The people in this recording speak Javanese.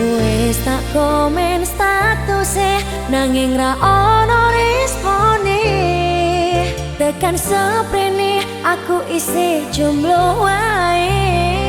Wis tak komen status nanging ra ono responi tekan seprene aku isih jomblo wae.